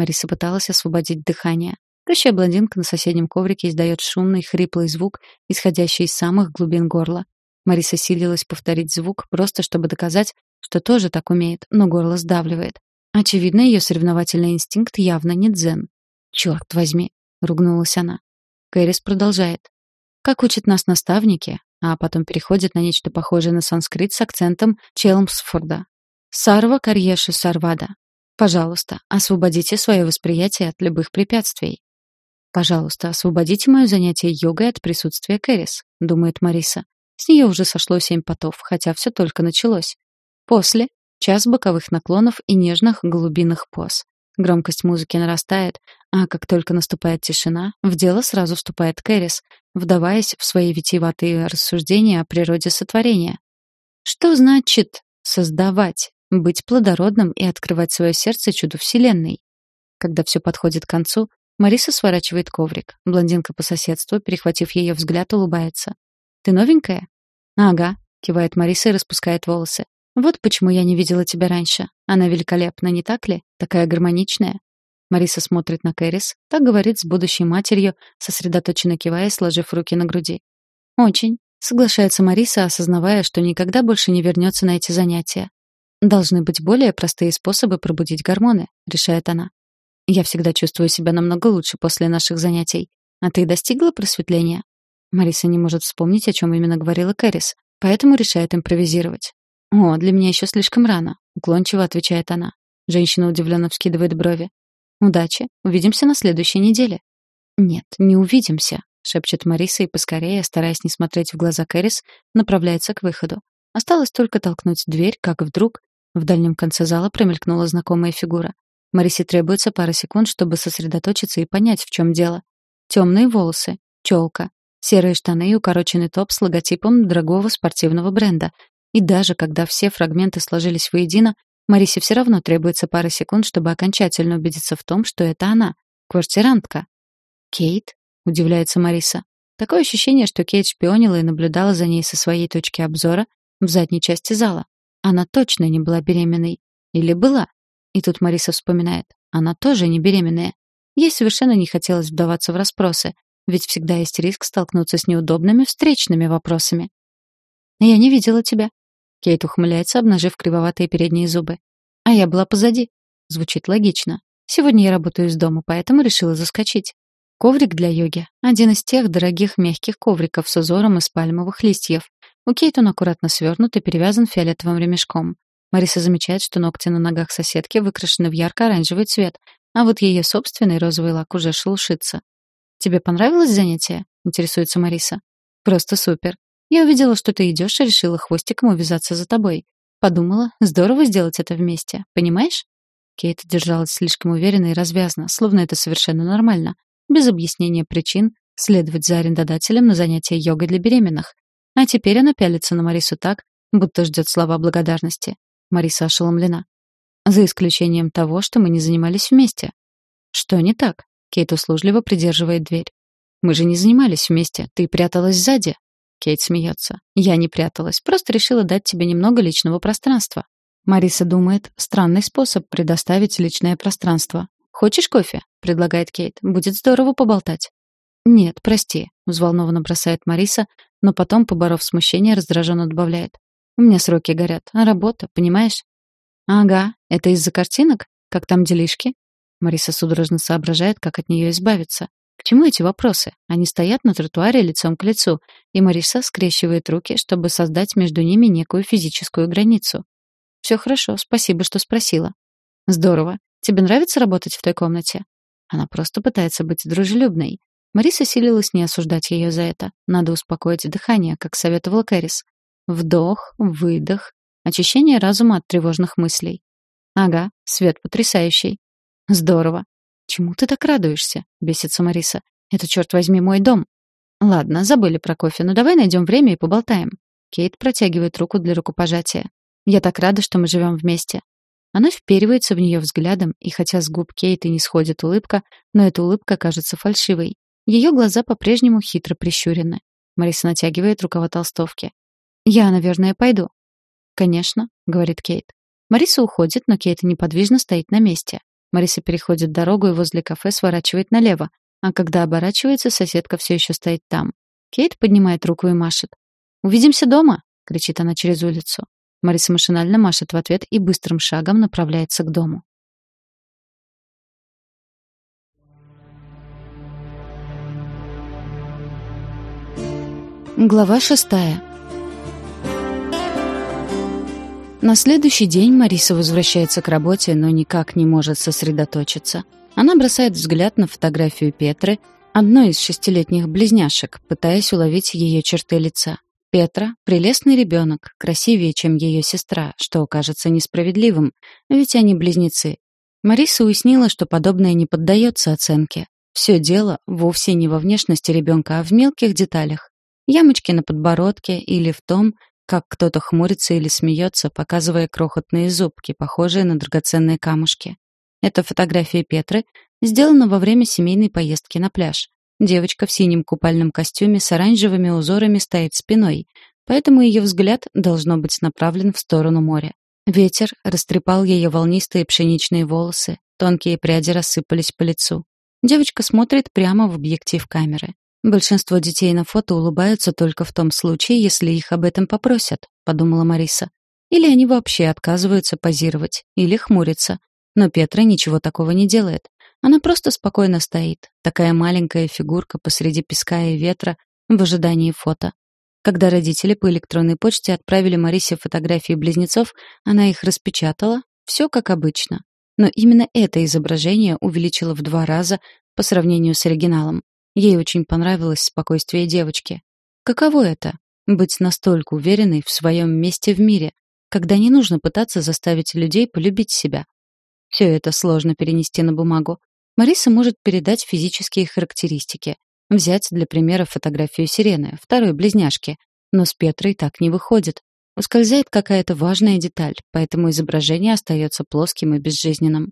Мариса пыталась освободить дыхание. Тощая блондинка на соседнем коврике издает шумный, хриплый звук, исходящий из самых глубин горла. Мариса силилась повторить звук, просто чтобы доказать, что тоже так умеет, но горло сдавливает. Очевидно, ее соревновательный инстинкт явно не дзен. «Черт возьми!» — ругнулась она. Кэрис продолжает. «Как учат нас наставники, а потом переходит на нечто похожее на санскрит с акцентом Челмсфорда. Сарва Карьеши Сарвада. Пожалуйста, освободите свое восприятие от любых препятствий. Пожалуйста, освободите мое занятие йогой от присутствия Кэрис, думает Мариса. С нее уже сошло семь потов, хотя все только началось. После — час боковых наклонов и нежных голубиных поз. Громкость музыки нарастает, а как только наступает тишина, в дело сразу вступает Кэрис, вдаваясь в свои витиеватые рассуждения о природе сотворения. Что значит создавать, быть плодородным и открывать свое сердце чуду Вселенной? Когда все подходит к концу, Мариса сворачивает коврик. Блондинка по соседству, перехватив ее взгляд, улыбается. «Ты новенькая?» «Ага», — кивает Мариса и распускает волосы. «Вот почему я не видела тебя раньше. Она великолепна, не так ли? Такая гармоничная». Мариса смотрит на Кэрис, так говорит с будущей матерью, сосредоточенно кивая, сложив руки на груди. «Очень», — соглашается Мариса, осознавая, что никогда больше не вернется на эти занятия. «Должны быть более простые способы пробудить гормоны», — решает она. «Я всегда чувствую себя намного лучше после наших занятий. А ты достигла просветления?» Мариса не может вспомнить, о чем именно говорила Кэрис, поэтому решает импровизировать. «О, для меня еще слишком рано», — уклончиво отвечает она. Женщина удивленно вскидывает брови. «Удачи. Увидимся на следующей неделе». «Нет, не увидимся», — шепчет Мариса и поскорее, стараясь не смотреть в глаза Кэрис, направляется к выходу. Осталось только толкнуть дверь, как вдруг в дальнем конце зала промелькнула знакомая фигура. Марисе требуется пара секунд, чтобы сосредоточиться и понять, в чем дело. Темные волосы, челка, серые штаны и укороченный топ с логотипом дорогого спортивного бренда. И даже когда все фрагменты сложились воедино, Марисе все равно требуется пара секунд, чтобы окончательно убедиться в том, что это она, квартирантка. «Кейт?» — удивляется Мариса. Такое ощущение, что Кейт шпионила и наблюдала за ней со своей точки обзора в задней части зала. Она точно не была беременной. Или была? И тут Мариса вспоминает. Она тоже не беременная. Ей совершенно не хотелось вдаваться в расспросы, ведь всегда есть риск столкнуться с неудобными встречными вопросами. «Я не видела тебя». Кейт ухмыляется, обнажив кривоватые передние зубы. «А я была позади». Звучит логично. Сегодня я работаю из дома, поэтому решила заскочить. Коврик для йоги — один из тех дорогих мягких ковриков с узором из пальмовых листьев. У Кейт он аккуратно свернут и перевязан фиолетовым ремешком. Мариса замечает, что ногти на ногах соседки выкрашены в ярко-оранжевый цвет, а вот ее собственный розовый лак уже шелушится. «Тебе понравилось занятие?» — интересуется Мариса. «Просто супер. Я увидела, что ты идешь и решила хвостиком увязаться за тобой. Подумала, здорово сделать это вместе, понимаешь?» Кейт держалась слишком уверенно и развязно, словно это совершенно нормально, без объяснения причин следовать за арендодателем на занятия йогой для беременных. А теперь она пялится на Марису так, будто ждет слова благодарности. Мариса ошеломлена. За исключением того, что мы не занимались вместе. Что не так? Кейт услужливо придерживает дверь. Мы же не занимались вместе. Ты пряталась сзади. Кейт смеется. Я не пряталась, просто решила дать тебе немного личного пространства. Мариса думает, странный способ предоставить личное пространство. Хочешь кофе? предлагает Кейт. Будет здорово поболтать. Нет, прости, взволнованно бросает Мариса, но потом, поборов смущение, раздраженно добавляет. У меня сроки горят, а работа, понимаешь? Ага, это из-за картинок? Как там делишки? Мариса судорожно соображает, как от нее избавиться. К чему эти вопросы? Они стоят на тротуаре лицом к лицу, и Мариса скрещивает руки, чтобы создать между ними некую физическую границу. Все хорошо, спасибо, что спросила. Здорово. Тебе нравится работать в той комнате? Она просто пытается быть дружелюбной. Мариса силилась не осуждать ее за это. Надо успокоить дыхание, как советовала Кэрис. Вдох, выдох, очищение разума от тревожных мыслей. Ага, свет потрясающий. Здорово. Чему ты так радуешься? Бесится Мариса. Это, черт возьми, мой дом. Ладно, забыли про кофе, но давай найдем время и поболтаем. Кейт протягивает руку для рукопожатия. Я так рада, что мы живем вместе. Она вперивается в нее взглядом, и хотя с губ Кейт и не сходит улыбка, но эта улыбка кажется фальшивой. Ее глаза по-прежнему хитро прищурены. Мариса натягивает рукава толстовки. «Я, наверное, пойду». «Конечно», — говорит Кейт. Мариса уходит, но Кейт неподвижно стоит на месте. Мариса переходит дорогу и возле кафе сворачивает налево, а когда оборачивается, соседка все еще стоит там. Кейт поднимает руку и машет. «Увидимся дома!» — кричит она через улицу. Мариса машинально машет в ответ и быстрым шагом направляется к дому. Глава шестая. На следующий день Мариса возвращается к работе, но никак не может сосредоточиться. Она бросает взгляд на фотографию Петры, одной из шестилетних близняшек, пытаясь уловить ее черты лица. Петра — прелестный ребенок, красивее, чем ее сестра, что кажется несправедливым, ведь они близнецы. Мариса уяснила, что подобное не поддается оценке. Все дело вовсе не во внешности ребенка, а в мелких деталях. Ямочки на подбородке или в том, как кто-то хмурится или смеется, показывая крохотные зубки, похожие на драгоценные камушки. Эта фотография Петры сделана во время семейной поездки на пляж. Девочка в синем купальном костюме с оранжевыми узорами стоит спиной, поэтому ее взгляд должно быть направлен в сторону моря. Ветер растрепал ее волнистые пшеничные волосы, тонкие пряди рассыпались по лицу. Девочка смотрит прямо в объектив камеры. Большинство детей на фото улыбаются только в том случае, если их об этом попросят, подумала Мариса. Или они вообще отказываются позировать, или хмурятся. Но Петра ничего такого не делает. Она просто спокойно стоит, такая маленькая фигурка посреди песка и ветра в ожидании фото. Когда родители по электронной почте отправили Марисе фотографии близнецов, она их распечатала, все как обычно. Но именно это изображение увеличило в два раза по сравнению с оригиналом. Ей очень понравилось спокойствие девочки. Каково это — быть настолько уверенной в своем месте в мире, когда не нужно пытаться заставить людей полюбить себя? Все это сложно перенести на бумагу. Мариса может передать физические характеристики. Взять для примера фотографию сирены, второй близняшки. Но с Петрой так не выходит. Ускользает какая-то важная деталь, поэтому изображение остается плоским и безжизненным.